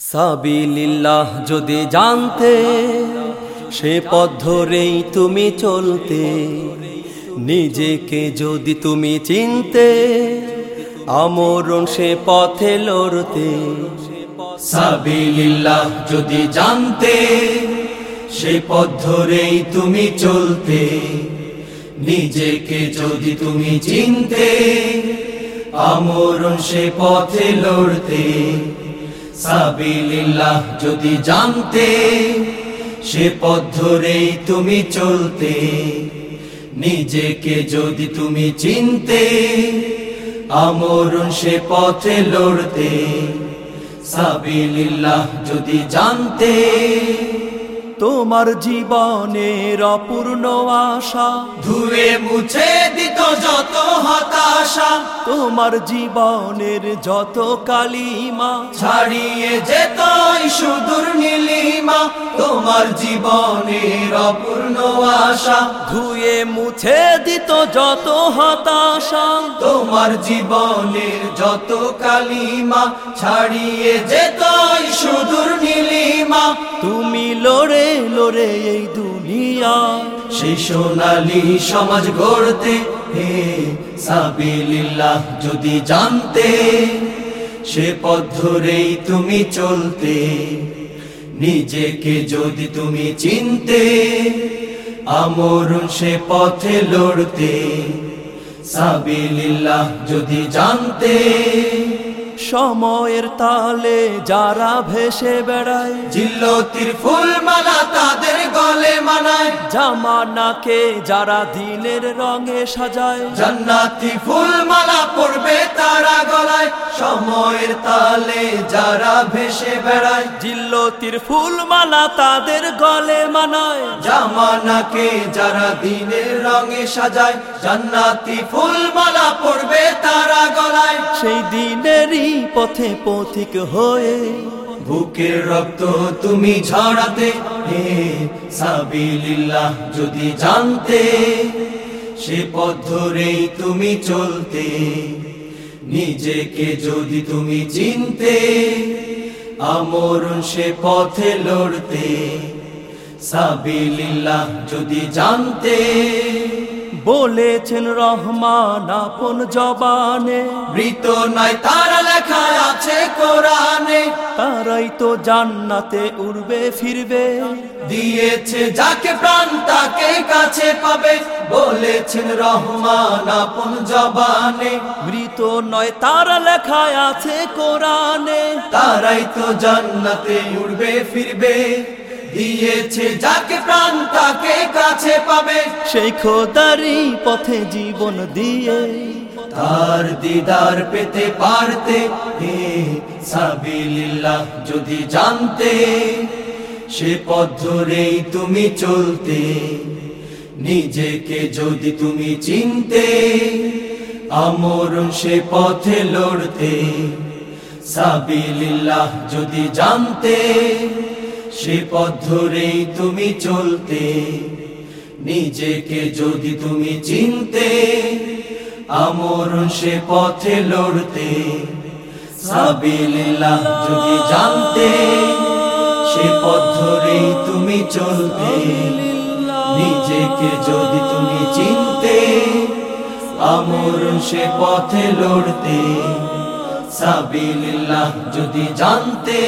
সাবিলিল্লাহ যদি জানতে, সে পথ ধরেই তুমি চলতে। নিজেকে যদি তুমি চিনতে, আমরণ সে পথে লড়তে। সাবিলিল্লাহ যদি জানতে, সে পথ ধরেই তুমি চলতে। নিজেকে যদি তুমি চিনতে, আমরণ সে পথে লড়তে। সাবিলিল্লাহ, যদি জানতে সে পথ ধরেই তুমি চলতে, নিজেকে যদি তুমি চিনতে, আমরণ সে পথে লড়তে, সাবিলিল্লাহ, যদি জানতে তোমার জীবনের অপূর্ণ আশা। ধুয়ে মুছে দিত যত হতাশা। তোমার জীবনের যত কালিমা। ছাড়িয়ে যেত সুদূর নীলিমা। তোমার জীবনের অপূর্ণ আশা। ধুয়ে মুছে দিত যত হতাশা। তোমার জীবনের যত কালিমা। ছাড়িয়ে যেত সুদূর লড়ে লড়ে এই দুনিয়া। সেই সোনালি সমাজ গড়তে, হে সাবিলিল্লাহ, যদি জানতে, সে পথ ধরেই তুমি চলতে, নিজেকে যদি তুমি চিনতে, আমরণ সে পথে লড়তে, সাবিলিল্লাহ, যদি জানতে সময়ের তালে যারা ভেসে বেড়ায় জিল্লতির ফুল মালা তাদের গলে মানায়। জামানাকে যারা দিনের রঙে সাজায় জান্নাতি ফুল মালা পড়বে তারা গলায়। সময়ের তালে যারা ভেসে বেড়ায় জিল্লতির ফুলমালা তাদের গলে মানায়। জামানাকে যারা দিনের রঙে সাজায় জান্নাতি ফুল মালা সেই দিনেরই পথে পথিক হয়ে বুকের রক্ত তুমি ঝরাতে হে সাবিলিল্লাহ, যদি জানতে সে পথ ধরেই তুমি চলতে, নিজেকে যদি তুমি চিনতে, আমরণ সে পথে লড়তে, সাবিলিল্লাহ, যদি জানতে বলেছেন রহমান আপন জবানে মৃত নয় তার লেখা আছে কোরআনে। তারাই তো জান্নাতে উড়বে ফিরবে। দিয়েছে যাকে প্রাণ তাকে কাছে পাবে। বলেছেন রহমান আপন জবানে। মৃত নয় তারা লেখায় আছে কোরআনে। তারাই তো জান্নাতে উড়বে ফিরবে। দিয়েছে যাকে প্রাণ কাছে পাবে। সেই খোদারি পথে জীবন দিয়ে তার দিদার পেতে পারতে হে যদি জানতে সে পথ ধরেই তুমি চলতে নিজেকে যদি তুমি চিনতে আমরণ সে পথে লড়তে সাবিলিল্লাহ যদি জানতে সে পথ ধরেই তুমি চলতে নিজেকে যদি তুমি চিনতে আমরণ সে পথে লড়তে, সাবিলিল্লাহ যদি জানতে, সে পথ ধরেই তুমি চলতে। নিজেকে যদি তুমি চিনতে আমরণ সে পথে লড়তে, সাবিলিল্লাহ যদি জানতে।